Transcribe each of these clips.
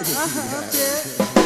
yeah, I hopped it.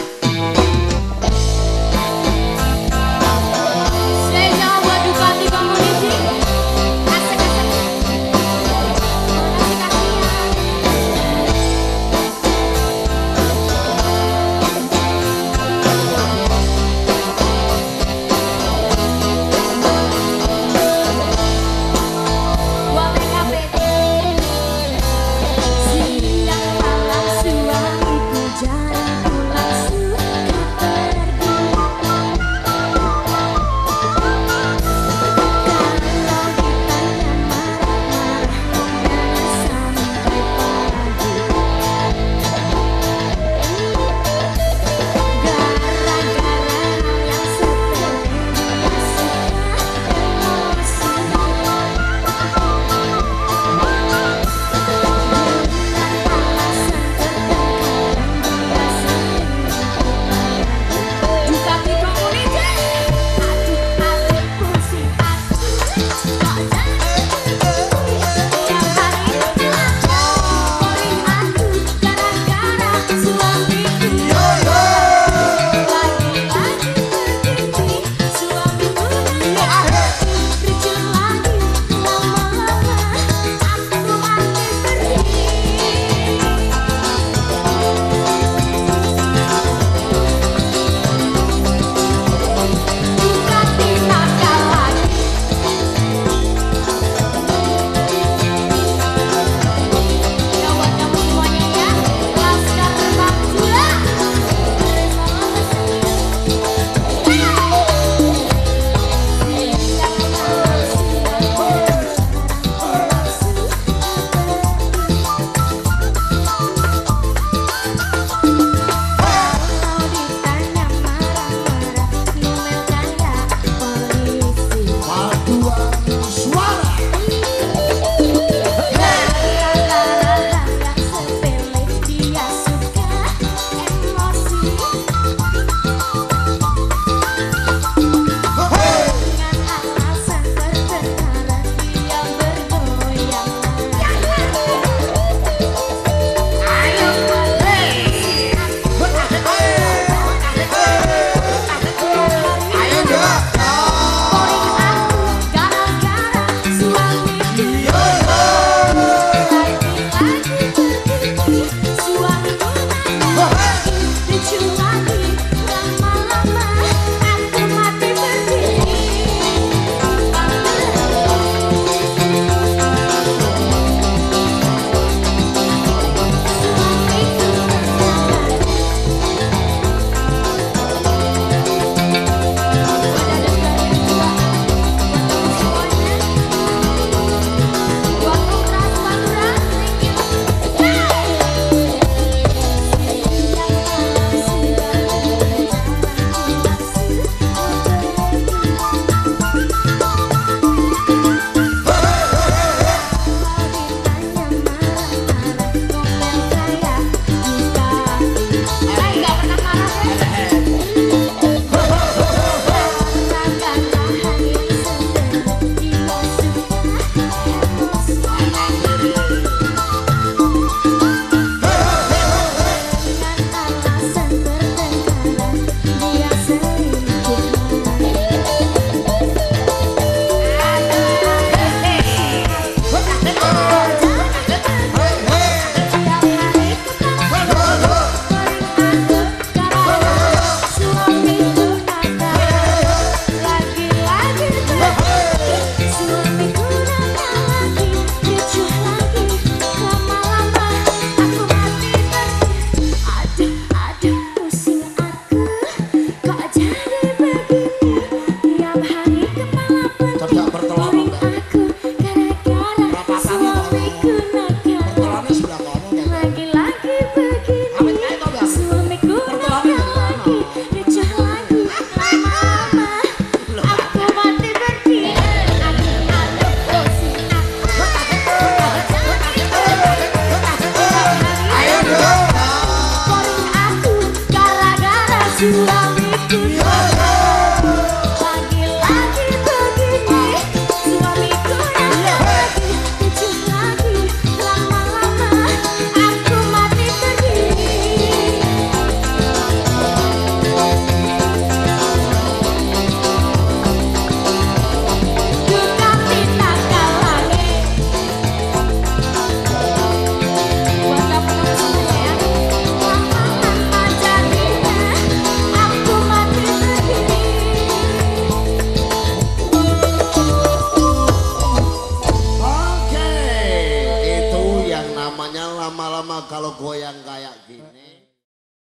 Kalau goyang kayak gini